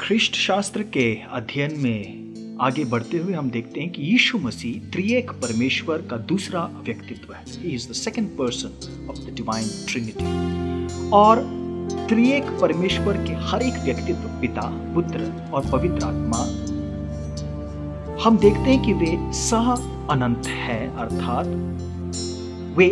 Christ शास्त्र के अध्ययन में आगे बढ़ते हुए हम देखते हैं कि यीशु मसीह त्रिएक परमेश्वर का दूसरा व्यक्तित्व है। He is the second person of the divine trinity और त्रिएक परमेश्वर के हर एक व्यक्तित्व, पिता, पुत्र और पवित्र आत्मा, हम देखते हैं कि वे सह अनंत है, अर्थात वे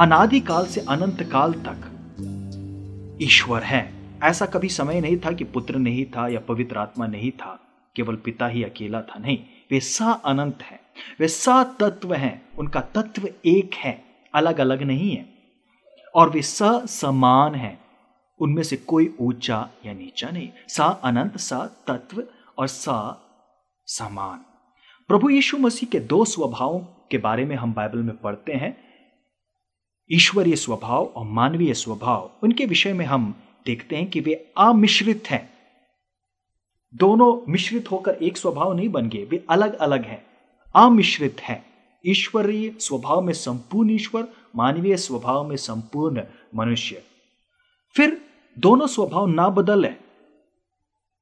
अनादिकाल से अनंत काल तक ईश्वर हैं। ऐसा कभी समय नहीं था कि पुत्र नहीं था या पवित्र आत्मा नहीं था, केवल पिता ही अकेला था, नहीं। वे सा अनंत हैं, वे सा तत्व हैं, उनका तत्व एक है अलग अलग नहीं है। और वे स समान हैं, उनमें से कोई ऊँचा या नीचा नहीं। सा अनंत, सा तत्व और सा समान। प्रभु यीशु मसीह के दो स्वभावों के बारे में हम बाइबल में पढ़ते हैं। ईश्वरीय स्वभाव और मानवीय स्वभाव, उनके विषय में हम देखते हैं कि वे अमिश्रित हैं। दोनों मिश्रित होकर एक स्वभाव नहीं बन गए, वे अलग अलग हैं। अमिश्रित हैं। ईश्वरीय स्वभाव में संपूर्ण ईश्वर, मानवीय स्वभाव में संपूर्ण मनुष्य। फिर दोनों स्वभाव ना बदल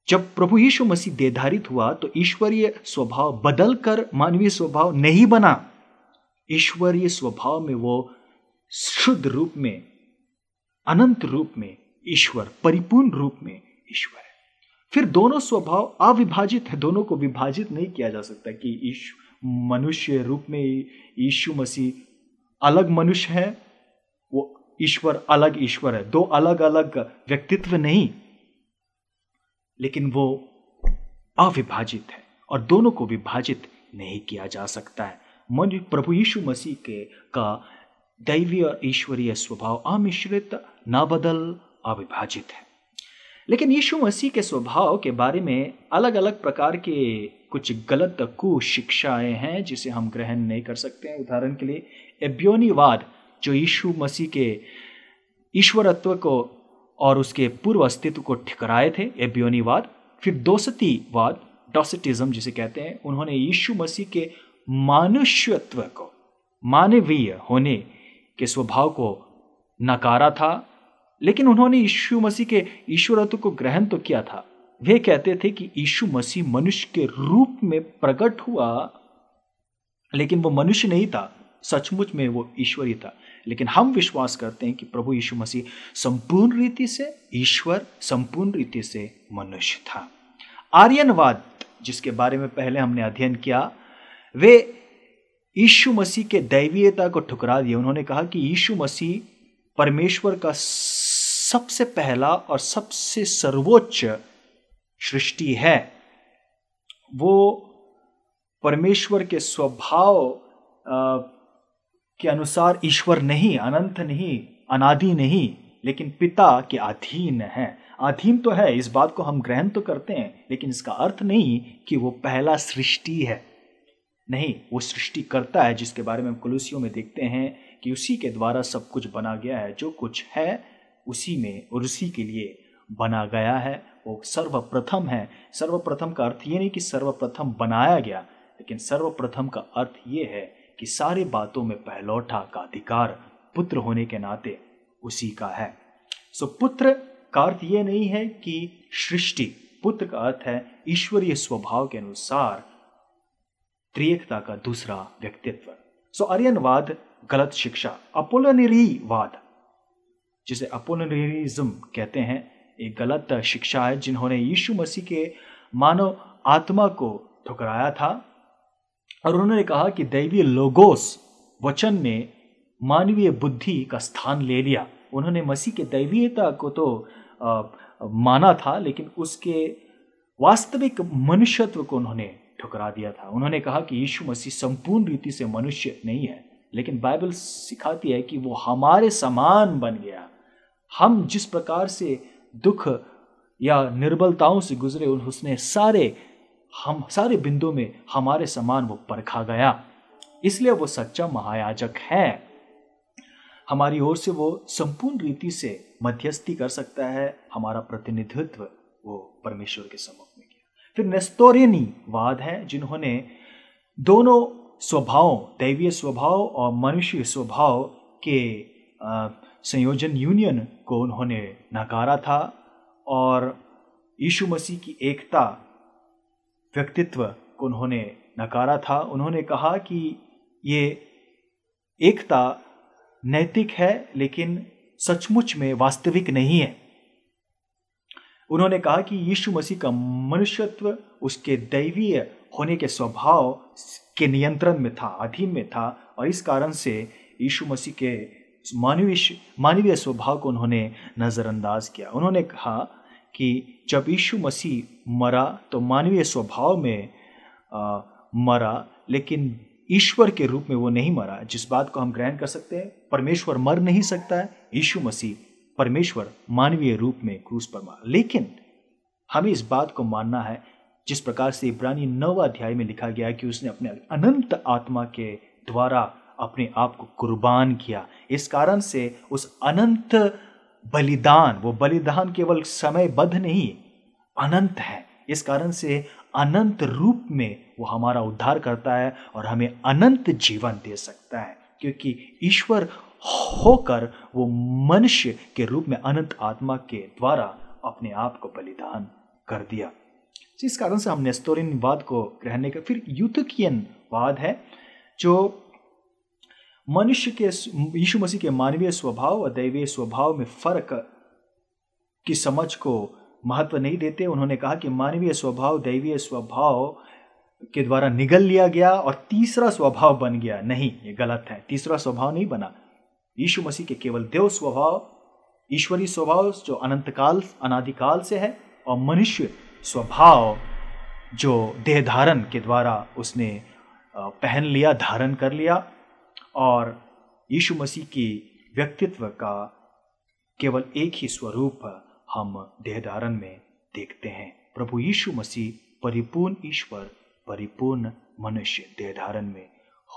जब प्रभु यीशु मसीह देधारित हुआ तो ईश्वरीय स्वभाव बदल कर मानवीय स्वभाव नहीं बना। ईश्वरीय स्वभाव में वो शुद्ध रूप में, अनंत रूप में ईश्वर, परिपूर्ण रूप में ईश्वर है। फिर दोनों स्वभाव अविभाजित है, दोनों को विभाजित नहीं किया जा सकता कि मनुष्य रूप में यीशु मसीह अलग मनुष्य है, वो ईश्वर अलग ईश्वर है, दो अलग अलग व्यक्तित्व नहीं, लेकिन वो अविभाजित है और दोनों को विभाजित नहीं किया जा सकता है। मन प्रभु यीशु मसीह के का दैवीय और ईश्वरीय स्वभाव अमिश्रित न बदल अविभाजित है। लेकिन यीशु मसीह के स्वभाव के बारे में अलग अलग प्रकार के कुछ गलत कुशिक्षाएँ हैं, जिसे हम ग्रहण नहीं कर सकते हैं। उदाहरण के लिए, एब्योनीवाद, जो यीशु मसीह के ईश्वरत्व को और उसके पूर्व अस्तित्व को ठिकराए थे, एब्योनीवाद। फिर दोसतीवाद डॉसिटिज्म जिसे कहते हैं, उन्होंने यीशु मसीह के मानुष्यत्व को, मानवीय होने के स्वभाव को नकारा था लेकिन उन्होंने यीशु मसीह के ईश्वरत्व को ग्रहण तो किया था। वे कहते थे कि यीशु मसीह मनुष्य के रूप में प्रकट हुआ, लेकिन वो मनुष्य नहीं था। सचमुच में वो ईश्वरी था। लेकिन हम विश्वास करते हैं कि प्रभु यीशु मसीह संपूर्ण रीति से ईश्वर, संपूर्ण रीति से मनुष्य था। आर्यनवाद, जिसके बारे में पहले हमने अध्ययन किया, वे यीशु मसीह के दैवीयता को ठुकरा दिया उन्होंने कहा कि यीशु मसीह परमेश्वर का सबसे पहला और सबसे सर्वोच्च सृष्टि है, वो परमेश्वर के स्वभाव के अनुसार ईश्वर नहीं, अनंत नहीं, अनादि नहीं, लेकिन पिता के अधीन है। अधीन तो है, इस बात को हम ग्रहण तो करते हैं, लेकिन इसका अर्थ नहीं कि वो पहला सृष्टि है। नहीं, वो सृष्टि करता है, जिसके बारे में हम कुलूसियों में देखते हैं कि उसी के द्वारा सब कुछ बना गया है, जो कुछ है उसी में और उसी के लिए बना गया है। वो सर्वप्रथम है। सर्वप्रथम का अर्थ ये नहीं कि सर्वप्रथम बनाया गया, लेकिन सर्वप्रथम का अर्थ ये है कि सारे बातों में पहलौठा का अधिकार पुत्र होने के नाते उसी का है। सो पुत्र का अर्थ ये नहीं है कि सृष्टि, पुत्र का अर्थ है ईश्वरीय स्वभाव के अनुसार त्रियकता का दूसरा व्यक्तित्व। सो आर्यनवाद गलत शिक्षा अपोलनरीवाद जिसे अपोलनरिज्म कहते हैं एक गलत शिक्षा है जिन्होंने यीशु मसीह के मानव आत्मा को ठुकराया था। और उन्होंने कहा कि दैवीय लोगोस वचन ने मानवीय बुद्धि का स्थान ले लिया। उन्होंने मसीह के दैवीयता को तो आ, माना था लेकिन उसके वास्तविक मनुष्यत्व को उन्होंने ठुकरा दिया था। उन्होंने कहा कि यीशु मसीह संपूर्ण रीति से मनुष्य नहीं है लेकिन बाइबल सिखाती है कि वो हमारे समान बन गया। हम जिस प्रकार से दुख या निर्बलताओं से गुजरे उसने सारे, हम सारे बिंदु में हमारे समान वो परखा गया। इसलिए वो सच्चा महायाजक है। हमारी ओर से वो संपूर्ण रीति से मध्यस्थी कर सकता है। हमारा प्रतिनिधित्व वो परमेश्वर के सम्मुख में किया। फिर नेस्तोरियनी वाद है, जिन्होंने दोनों स्वभाव, दैवीय स्वभाव और मनुष्य स्वभाव के संयोजन यूनियन को उन्होंने नकारा था और यीशु मसीह की एकता, व्यक्तित्व को उन्होंने नकारा था। उन्होंने कहा कि ये एकता नैतिक है, लेकिन सचमुच में वास्तविक नहीं है। उन्होंने कहा कि यीशु मसीह का मनुष्यत्व उसके दैवीय होने के स्वभाव के नियंत्रण में था, अधीन में था, और इस कारण से यीशु मसीह के मानवीय मानवीय स्वभाव को उन्होंने नज़रअंदाज किया। उन्होंने कहा कि जब यीशु मसीह मरा तो मानवीय स्वभाव में आ, मरा लेकिन ईश्वर के रूप में वो नहीं मरा जिस बात को हम ग्रहण कर सकते हैं परमेश्वर मर नहीं सकता है यीशु मसीह परमेश्वर मानवीय रूप में क्रूस पर मरा। लेकिन हमें इस बात को मानना है जिस प्रकार से इब्रानी नव अध्याय में लिखा गया है कि उसने अपने अनंत आत्मा के द्वारा अपने आप को कुर्बान किया। इस कारण से उस अनंत बलिदान, वो बलिदान केवल समयबद्ध नहीं, अनंत है। इस कारण से अनंत रूप में वो हमारा उद्धार करता है और हमें अनंत जीवन दे सकता है। क्योंकि ईश्वर होकर वो मनुष्य के रूप में अनंत आत्मा के द्वारा अपने आप को बलिदान कर दिया। इस कारण से हम नेस्तोरिन वाद को ग्रहण नहीं कर, फिर यूथकियन वाद है, जो मनुष्य के यीशु मसीह के मानवीय स्वभाव और दैवीय स्वभाव में फ़र्क की समझ को महत्व नहीं देते। उन्होंने कहा कि मानवीय स्वभाव, दैवीय स्वभाव के द्वारा निगल लिया गया और तीसरा स्वभाव बन गया। नहीं, ये गलत है। तीसरा स्वभाव नहीं बना। यीशु मसीह के केवल देव स्वभाव, ईश्वरीय स्वभाव जो अनंतकाल, अनादिकाल से है और मनुष्य स्वभाव जो देह धारण के द्वारा उसने पहन लिया, धारण कर लिया और यीशु मसीह की व्यक्तित्व का केवल एक ही स्वरूप हम देह धारण में देखते हैं। प्रभु यीशु मसीह परिपूर्ण ईश्वर, परिपूर्ण मनुष्य देहधारण में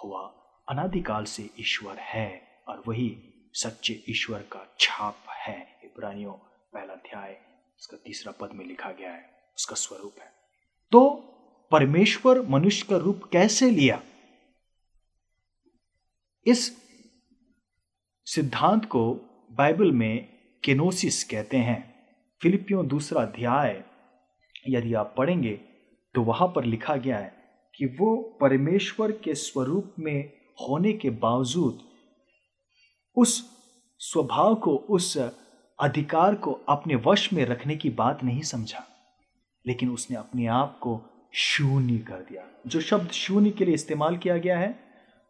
हुआ अनादिकाल से ईश्वर है और वही सच्चे ईश्वर का छाप है। इब्रानियों पहला अध्याय उसका तीसरा पद में लिखा गया है, उसका स्वरूप है। तो परमेश्वर मनुष्य का रूप कैसे लिया? इस सिद्धांत को बाइबल में केनोसिस कहते हैं। फिलिपियों दूसरा अध्याय, यदि आप पढ़ेंगे तो वहाँ पर लिखा गया है कि वो परमेश्वर के स्वरूप में होने के बावजूद उस स्वभाव को, उस अधिकार को अपने वश में रखने की बात नहीं समझा, लेकिन उसने अपने आप को शून्य कर दिया। जो शब्द शून्य के लिए इस्तेमाल किया गया है,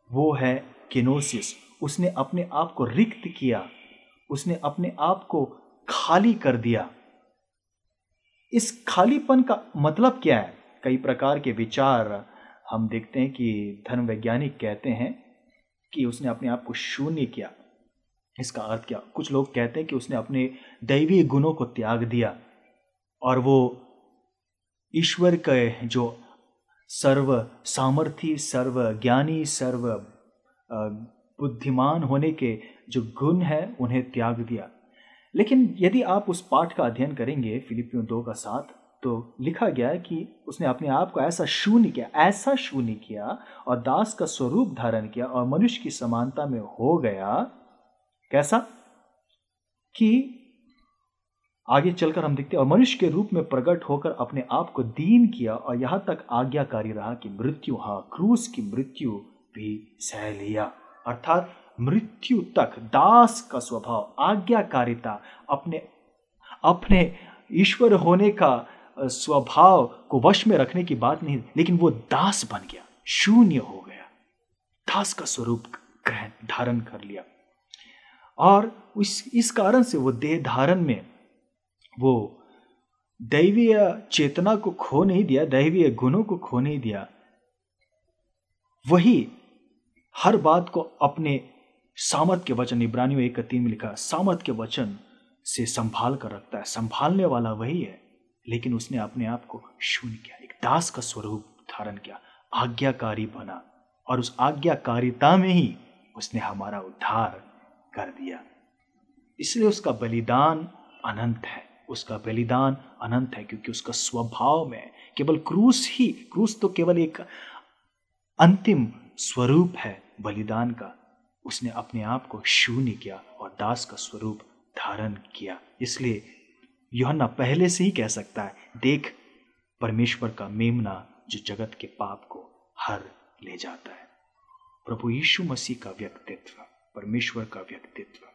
वो है किनोसिस, उसने अपने आप को रिक्त किया, उसने अपने आप को खाली कर दिया। इस खालीपन का मतलब क्या है? कई प्रकार के विचार हम देखते हैं कि धर्म वैज्ञानिक कहते हैं कि उसने अपने आप को शून्य किया। इसका अर्थ क्या? कुछ लोग कहते हैं कि उसने अपने दैवीय गुणों को त्याग दिया और वो ईश्वर के जो सर्व सामर्थी, सर्व ज्ञानी, सर्व बुद्धिमान होने के जो गुण है, उन्हें त्याग दिया। लेकिन यदि आप उस पाठ का अध्ययन करेंगे, फिलिपियो दो का साथ तो लिखा गया है कि उसने अपने आप को ऐसा शून्य किया, ऐसा शून्य किया और दास का स्वरूप धारण किया और मनुष्य की समानता में हो गया। कैसा? कि आगे चलकर हम देखते हैं, और मनुष्य के रूप में प्रकट होकर अपने आप को दीन किया और यहाँ तक आज्ञाकारी रहा कि मृत्यु हाँ क्रूस की मृत्यु भी सह लिया। अर्थात मृत्यु तक दास का स्वभाव, आज्ञाकारिता, अपने अपने ईश्वर होने का स्वभाव को वश में रखने की बात नहीं, लेकिन वो दास बन गया, शून्य हो गया। दास का स्वरूप ग्रहण, धारण कर लिया। और इस इस कारण से वो देह धारण में वो दैवीय चेतना को खो नहीं दिया, दैवीय गुणों को खो नहीं दिया। वही हर बात को अपने सामत के वचन, इब्रानियों एक तीन में लिखा सामत के वचन से संभाल कर रखता है। संभालने वाला वही है, लेकिन उसने अपने आप को शून्य किया, एक दास का स्वरूप धारण किया, आज्ञाकारी बना और उस आज्ञाकारिता में ही उसने हमारा उद्धार कर दिया। इसलिए उसका बलिदान अनंत है। उसका बलिदान अनंत है क्योंकि उसका स्वभाव में केवल क्रूस ही, क्रूस तो केवल एक अंतिम स्वरूप है। बलिदान का, उसने अपने आप को शून्य किया और दास का स्वरूप धारण किया। इसलिए योहन्ना पहले से ही कह सकता है, देख, परमेश्वर का मेमना जो जगत के पाप को हर ले जाता है। प्रभु यीशु मसीह का व्यक्तित्व, परमेश्वर का व्यक्तित्व।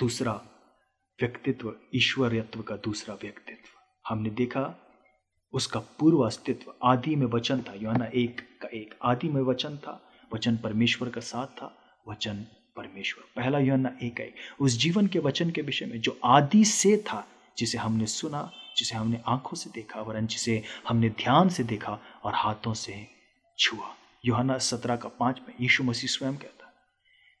दूसरा व्यक्तित्व, ईश्वरत्व का दूसरा व्यक्तित्व। हमने देखा, उसका पूर्व अस्तित्व आदि में वचन था। योना एक का एक आदि में वचन था। वचन परमेश्वर का साथ था, वचन परमेश्वर। पहला योना एक एक उस जीवन के वचन के विषय में जो आदि से था, जिसे हमने सुना, जिसे हमने आँखों से देखा, वरन जिसे हमने ध्यान से देखा और हाथों से छुआ। योहना सत्रह का पाँच में यीशु मसीह स्वयं कहता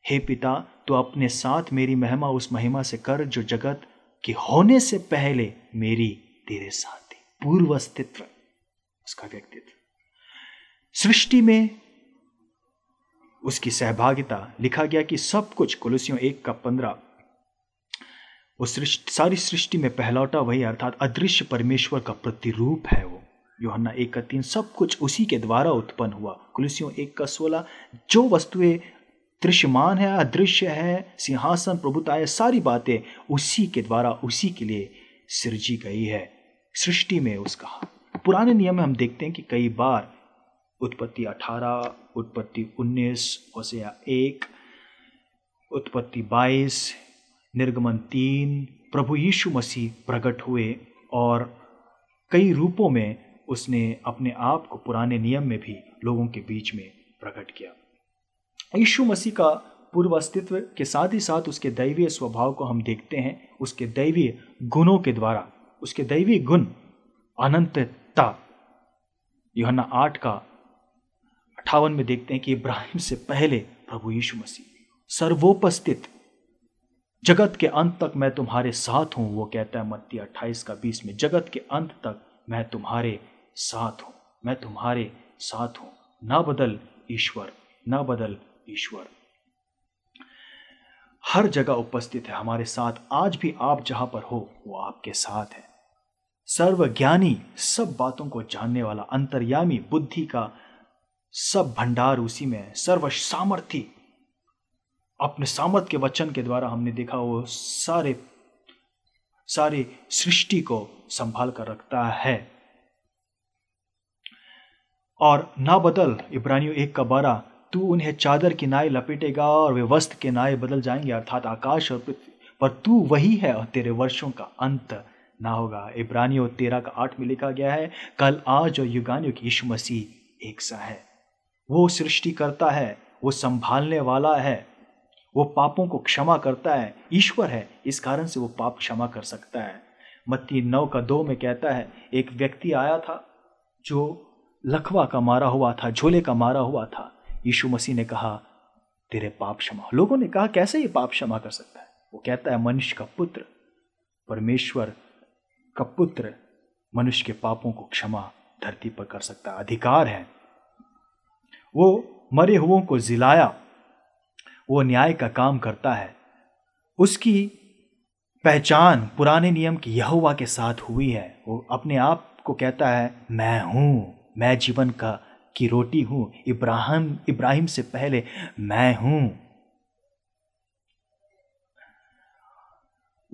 हे पिता तो अपने साथ मेरी महिमा, उस महिमा से कर जो जगत के होने से पहले मेरी तेरे साथ थी। पूर्व अस्तित्व, उसका व्यक्तित्व। सृष्टि में उसकी सहभागिता लिखा गया कि सब कुछ कुलसियों एक का पंद्रह। वो सृष्टि, सारी सृष्टि में पहलौटा वही अर्थात अदृश्य परमेश्वर का प्रतिरूप है वो। योहन्ना एक का तीन, सब कुछ उसी के द्वारा उत्पन्न हुआ। कुलसियों एक का सोलह, जो वस्तुएँ दृश्यमान है, अदृश्य है, सिंहासन प्रभुता है सारी बातें उसी के द्वारा, उसी के लिए सृजी गई है। सृष्टि में उसका। पुराने नियम में हम देखते हैं कि कई बार उत्पत्ति 18, उत्पत्ति 19, होशिया एक उत्पत्ति 22, निर्गमन तीन प्रभु यीशु मसीह प्रकट हुए और कई रूपों में उसने अपने आप को पुराने नियम में भी लोगों के बीच में प्रकट किया। यीशु मसीह का पूर्व अस्तित्व के साथ ही साथ उसके दैवीय स्वभाव को हम देखते हैं। उसके दैवीय गुणों के द्वारा उसके दैवीय गुण अनंतता। योहन्ना आठ का अठावन में देखते हैं कि इब्राहिम से पहले प्रभु यीशु मसीह सर्वोपस्थित। जगत के अंत तक मैं तुम्हारे साथ हूँ, वो कहता है मत्ती अट्ठाईस का बीस में। जगत के अंत तक मैं तुम्हारे साथ हूँ, मैं तुम्हारे साथ हूँ। ना बदल ईश्वर, ना बदल ईश्वर। हर जगह उपस्थित है, हमारे साथ आज भी आप जहाँ पर हो, वो आपके साथ है। सर्वज्ञानी सब बातों को जानने वाला, अंतर्यामी बुद्धि का सब भंडार उसी में है। सर्व सामर्थ्य अपने सामर्थ के वचन के द्वारा हमने देखा, वो सारे सारे सृष्टि को संभाल कर रखता है। और ना बदल, इब्रानियों एक का बारह, तू उन्हें चादर की नाई लपेटेगा और वे वस्त्र के नाए बदल जाएँगे, अर्थात आकाश और पृथ्वी। पर तू वही है और तेरे वर्षों का अंत ना होगा। इब्रानियों तेरह का आठ में लिखा गया है, कल आज और युगानियों की यीशु मसीह एक सा है। वो सृष्टि करता है, वो संभालने वाला है, वो पापों को क्षमा करता है, ईश्वर है, इस कारण से वो पाप क्षमा कर सकता है। मत्ती नौ का दो में कहता है, एक व्यक्ति आया था, जो लखवा का मारा हुआ था, झोले का मारा हुआ था। यीशु मसीह ने कहा, तेरे पाप क्षमा लोगों ने कहा, कैसे ये पाप क्षमा कर सकता है? वो कहता है, मनुष्य का पुत्र, परमेश्वर का पुत्र मनुष्य के पापों को क्षमा धरती पर कर सकता है, अधिकार है। वो मरे हुओं को जिलाया। वो न्याय का काम करता है। उसकी पहचान पुराने नियम की यहुआ के साथ हुई है। वो अपने आप को कहता है, मैं हूँ, मैं जीवन का, की रोटी हूँ। इब्राहिम इब्राहिम से पहले मैं हूँ।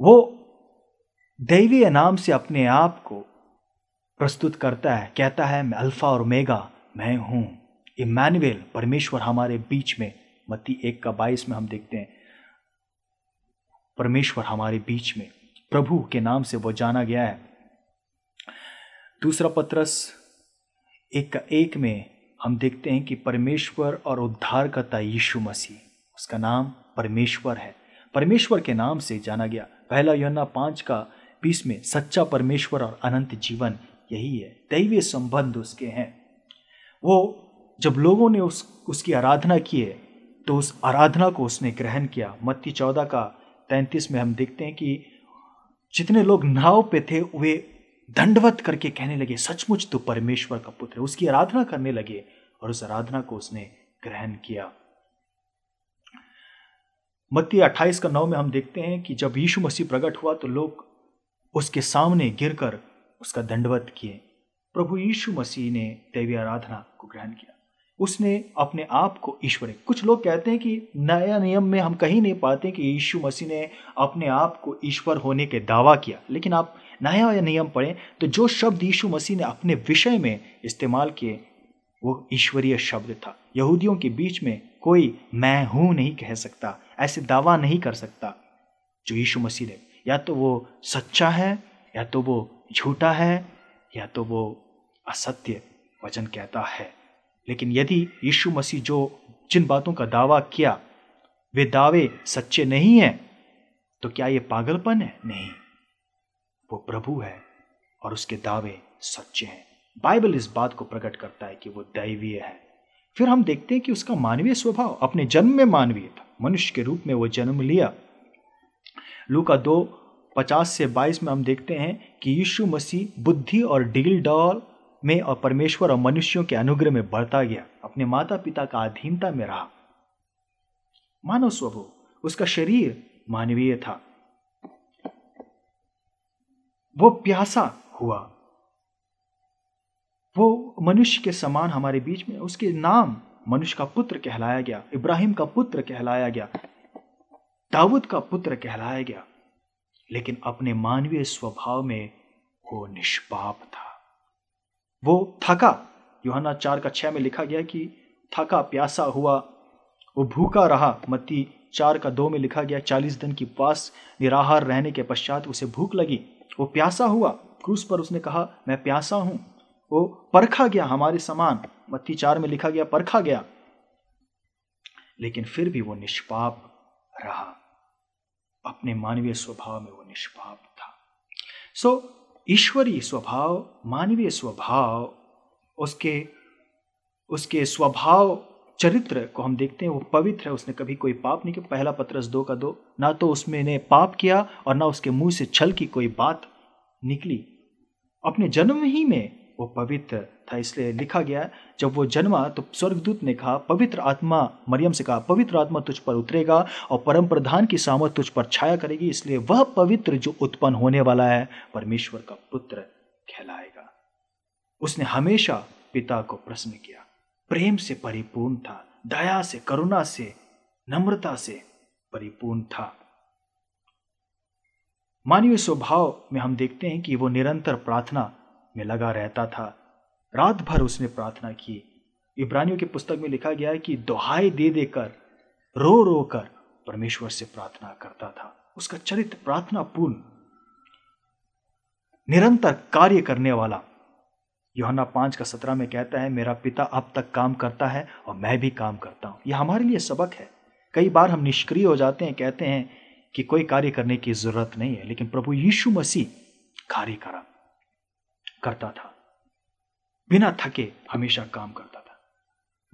वो दैवीय नाम से अपने आप को प्रस्तुत करता है, कहता है, मैं अल्फ़ा और मेगा मैं हूँ। इमैनुअल परमेश्वर हमारे बीच में, मत्ती एक का बाईस में हम देखते हैं। परमेश्वर हमारे बीच में, प्रभु के नाम से वो जाना गया है। दूसरा पत्रस, एक का एक में हम देखते हैं कि परमेश्वर और उद्धारकर्ता यीशु मसीह, उसका नाम परमेश्वर है। परमेश्वर के नाम से जाना गया। पहला योना पाँच का बीस में, सच्चा परमेश्वर और अनंत जीवन यही है। दैवीय संबंध उसके हैं। वो जब लोगों ने उस, उसकी आराधना किए तो उस आराधना को उसने ग्रहण किया। मत्ती चौदह का तैंतीस में हम देखते हैं कि जितने लोग नाव पे थे, वे दंडवत करके कहने लगे, सचमुच तो परमेश्वर का पुत्र है। उसकी आराधना करने लगे और उस आराधना को उसने ग्रहण किया। मत्ती अट्ठाईस का नौ में हम देखते हैं कि जब यीशु मसीह प्रकट हुआ तो लोग उसके सामने गिरकर उसका दंडवत किए। प्रभु यीशु मसीह ने दैवी आराधना को ग्रहण किया। उसने अपने आप को ईश्वर कुछ लोग कहते हैं कि नया नियम में हम कहीं नहीं पाते कि यीशु मसीह ने अपने आप को ईश्वर होने के दावा किया। लेकिन आप नया नियम पढ़ें तो जो शब्द यीशु मसीह ने अपने विषय में इस्तेमाल किए, वो ईश्वरीय शब्द था। यहूदियों के बीच में कोई मैं हूँ नहीं कह सकता, ऐसे दावा नहीं कर सकता जो यीशु मसीह ने। या तो वो सच्चा है, या तो वो झूठा है, या तो वो असत्य वचन कहता है। लेकिन यदि यीशु मसीह जो जिन बातों का दावा किया, वे दावे सच्चे नहीं हैं तो क्या ये पागलपन है? नहीं। वो प्रभु है और उसके दावे सच्चे हैं। बाइबल इस बात को प्रकट करता है कि वो दैवीय है। फिर हम देखते हैं कि उसका मानवीय स्वभाव अपने जन्म में मानवीय था। मनुष्य के रूप में वो जन्म लिया। लू का दो पचास से बाईस में हम देखते हैं कि यीशु मसीह बुद्धि और डील डॉल में और परमेश्वर और मनुष्यों के अनुग्रह में बढ़ता गया। अपने माता पिता का अधीनता में रहा। मानव स्वभाव उसका शरीर मानवीय था। वो प्यासा हुआ। वो मनुष्य के समान हमारे बीच में, उसके नाम मनुष्य का पुत्र कहलाया गया, इब्राहिम का पुत्र कहलाया गया, दाऊद का पुत्र कहलाया गया। लेकिन अपने मानवीय स्वभाव में वो निष्पाप था। वो थका। योहना चार का छह में लिखा गया कि थका प्यासा हुआ वो भूखा रहा। मत्ती चार का दो में लिखा गया चालीस दिन की पास निराहार रहने के पश्चात उसे भूख लगी। वो प्यासा हुआ। क्रूस पर उसने कहा मैं प्यासा हूँ। वो परखा गया हमारे समान। मत्ती चार में लिखा गया परखा गया। लेकिन फिर भी वो निष्पाप रहा। अपने मानवीय स्वभाव में वो निष्पाप था। सो so, ईश्वरीय स्वभाव, मानवीय स्वभाव, उसके उसके स्वभाव चरित्र को हम देखते हैं, वो पवित्र है, उसने कभी कोई पाप नहीं किया। पहला पत्रस दो का दो। ना तो उसमें ने पाप किया और ना उसके मुँह से छल की कोई बात निकली। अपने जन्म ही में वो पवित्र था, इसलिए लिखा गया, जब वो जन्मा तो स्वर्गदूत ने कहा, पवित्र आत्मा, मरियम से कहा, पवित्र आत्मा तुझ पर उतरेगा और परम प्रधान की सामत तुझ पर छाया करेगी, इसलिए वह पवित्र जो उत्पन्न होने वाला है, परमेश्वर का पुत्र कहलाएगा। उसने हमेशा पिता को प्रश्न किया। प्रेम से परिपूर्ण था, दया से, करुणा से, नम्रता से परिपूर्ण था। मानवीय स्वभाव में हम देखते हैं कि वो निरंतर प्रार्थना में लगा रहता था। रात भर उसने प्रार्थना की। इब्रानियों की पुस्तक में लिखा गया है कि दोहाई दे देकर, रो रो कर परमेश्वर से प्रार्थना करता था। उसका चरित्र प्रार्थना पूर्ण। निरंतर कार्य करने वाला। योहना पाँच का सत्रह में कहता है, मेरा पिता अब तक काम करता है और मैं भी काम करता हूँ। यह हमारे लिए सबक है। कई बार हम निष्क्रिय हो जाते हैं, कहते हैं कि कोई कार्य करने की ज़रूरत नहीं है, लेकिन प्रभु यीशु मसीह कार्य करा करता था। बिना थके हमेशा काम करता था।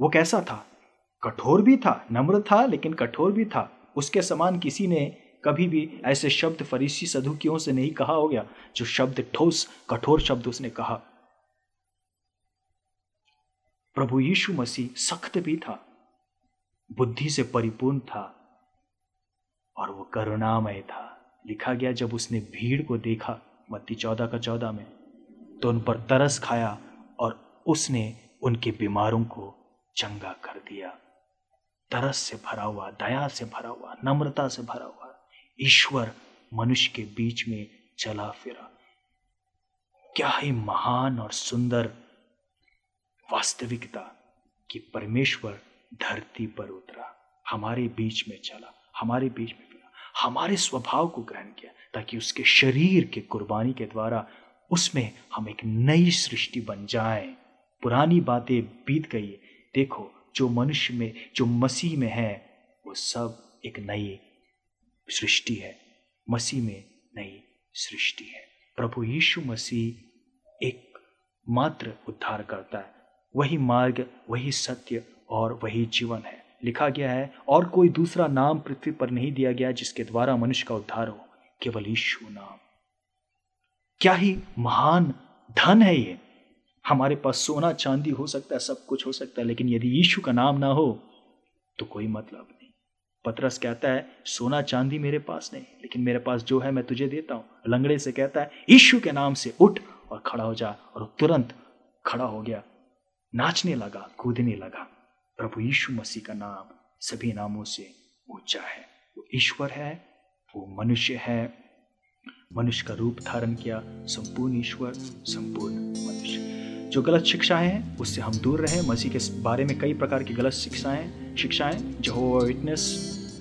वो कैसा था? कठोर भी था, नम्र था, लेकिन कठोर भी था। उसके समान किसी ने कभी भी ऐसे शब्द फरीसी सदुकियों से नहीं कहा हो गया, जो शब्द ठोस, कठोर शब्द उसने कहा। प्रभु यीशु मसीह सख्त भी था, बुद्धि से परिपूर्ण था, और वो करुणामय था। लिखा गया, जब उसने भीड़ को देखा, मत्ती चौदह का चौदह में तो उन पर तरस खाया और उसने उनके बीमारों को चंगा कर दिया। तरस से भरा हुआ, दया से भरा हुआ, नम्रता से भरा हुआ ईश्वर मनुष्य के बीच में चला फिरा। क्या ही महान और सुंदर वास्तविकता कि परमेश्वर धरती पर उतरा, हमारे बीच में चला, हमारे बीच में फिरा, हमारे स्वभाव को ग्रहण किया, ताकि उसके शरीर के कुर्बानी के द्वारा उसमें हम एक नई सृष्टि बन जाए। पुरानी बातें बीत गई। देखो, जो मनुष्य में, जो मसीह में है, वो सब एक नई सृष्टि है। मसीह में नई सृष्टि है। प्रभु यीशु मसीह एक मात्र उद्धार करता है। वही मार्ग, वही सत्य और वही जीवन है। लिखा गया है, और कोई दूसरा नाम पृथ्वी पर नहीं दिया गया जिसके द्वारा मनुष्य का उद्धार हो। केवल यीशु नाम। क्या ही महान धन है ये। हमारे पास सोना चांदी हो सकता है, सब कुछ हो सकता है, लेकिन यदि यीशु का नाम ना हो तो कोई मतलब नहीं। पतरस कहता है, सोना चांदी मेरे पास नहीं, लेकिन मेरे पास जो है मैं तुझे देता हूँ। लंगड़े से कहता है, यीशु के नाम से उठ और खड़ा हो जा, और तुरंत खड़ा हो गया। नाचने लगा, कूदने लगा। प्रभु यीशु मसीह का नाम सभी नामों से ऊँचा है। वो ईश्वर है, वो मनुष्य है मनुष्य का रूप धारण किया, संपूर्ण ईश्वर, संपूर्ण मनुष्य। जो गलत शिक्षाएँ हैं, उससे हम दूर रहें। मसीह के बारे में कई प्रकार की गलत शिक्षाएँ शिक्षाएँ जो विटनेस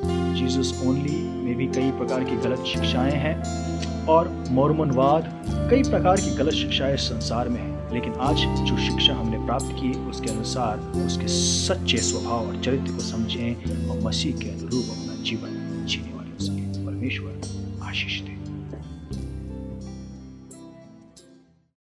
जीसस ओनली में भी कई प्रकार की गलत शिक्षाएँ हैं। और मोरमनवाद कई प्रकार की गलत शिक्षाएँ संसार में हैं। लेकिन आज जो शिक्षा हमने प्राप्त की, उसके अनुसार उसके सच्चे स्वभाव और चरित्र को समझें और मसीह के अनुरूप अपना जीवन जीने वाले हो सके परमेश्वर आशीष